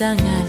sangat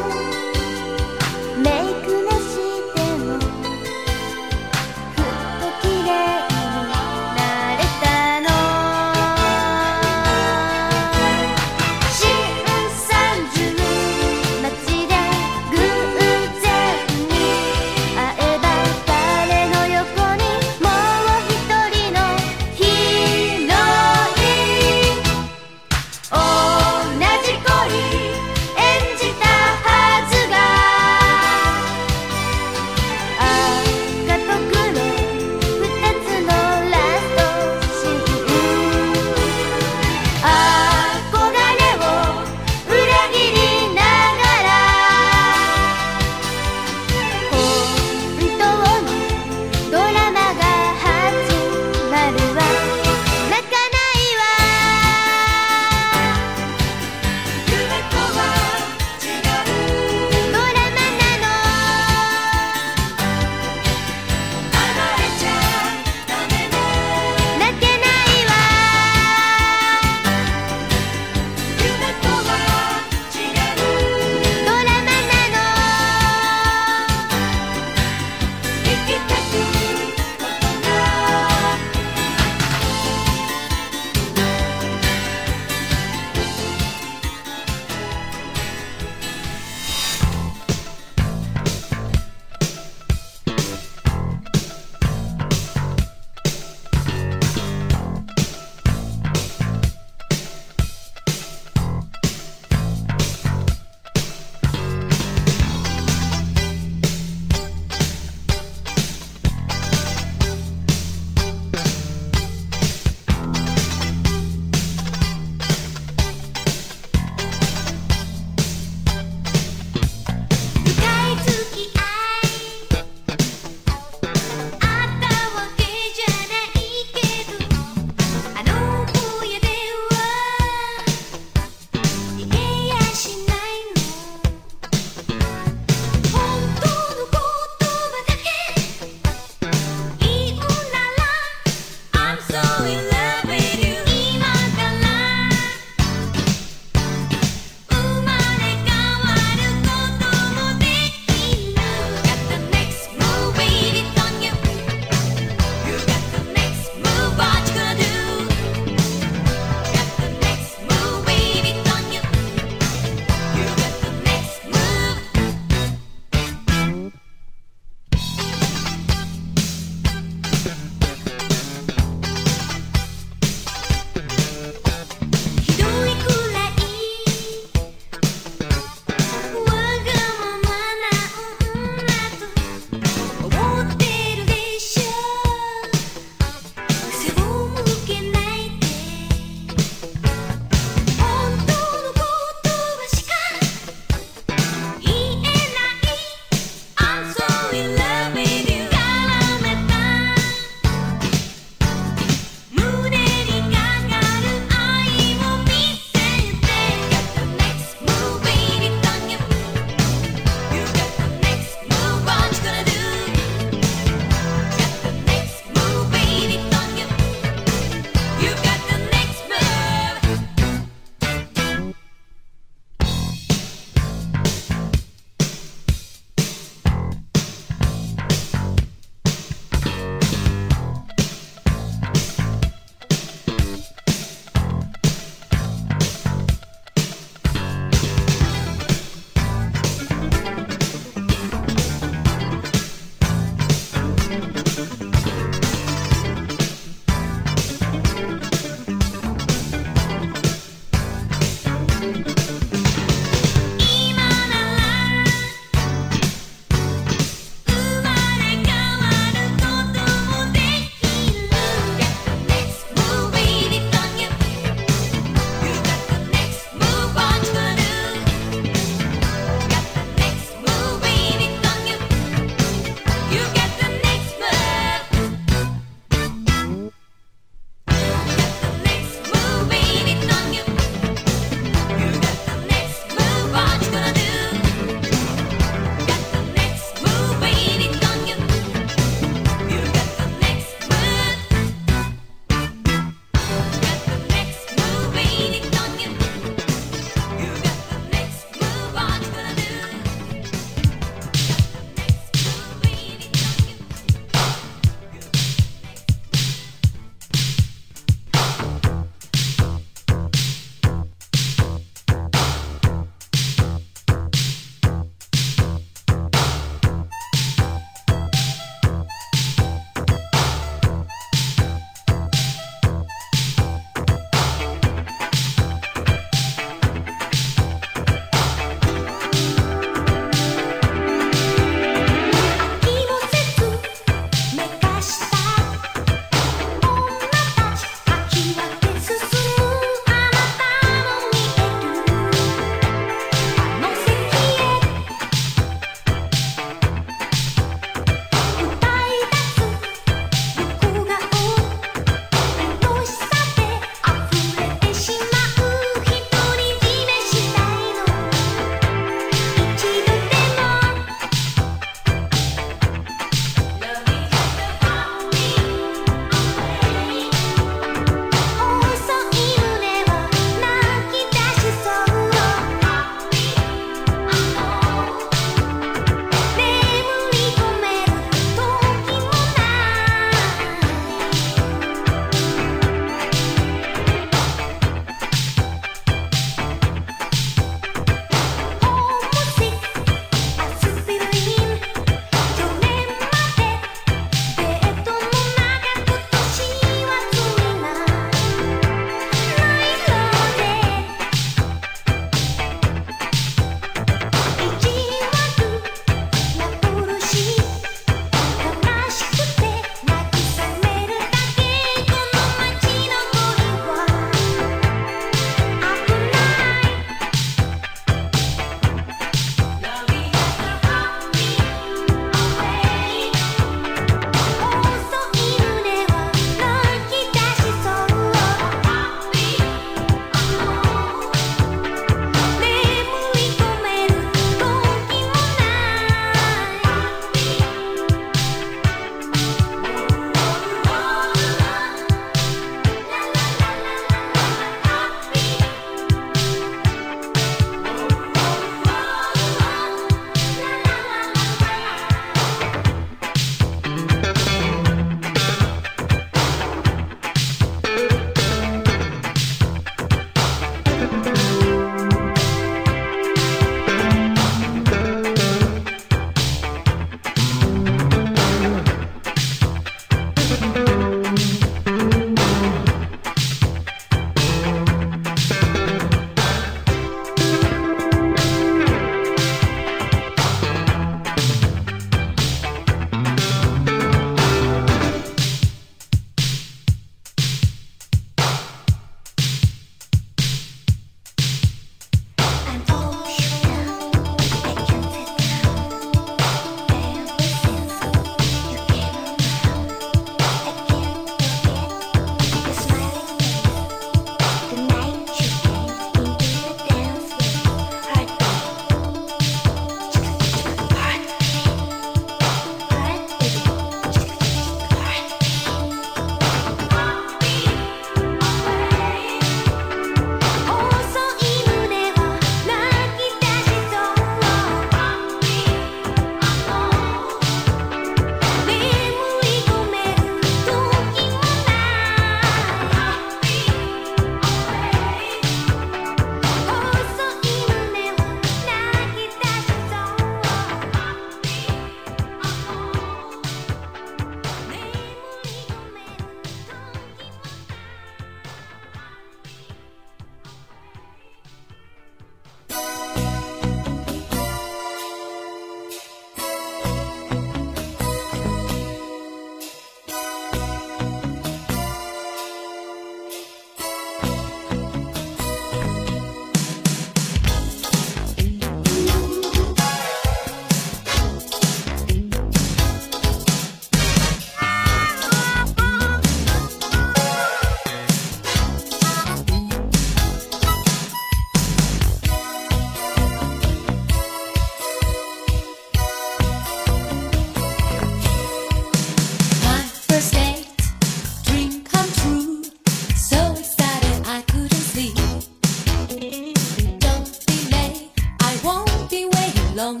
Não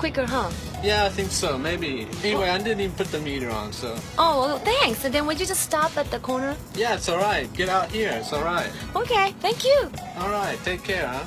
quicker, huh? Yeah, I think so, maybe. Anyway, I didn't even put the meter on, so... Oh, well, thanks. Then would you just stop at the corner? Yeah, it's all right. Get out here. It's all right. Okay, thank you. All right, take care, huh?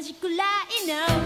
じくらいの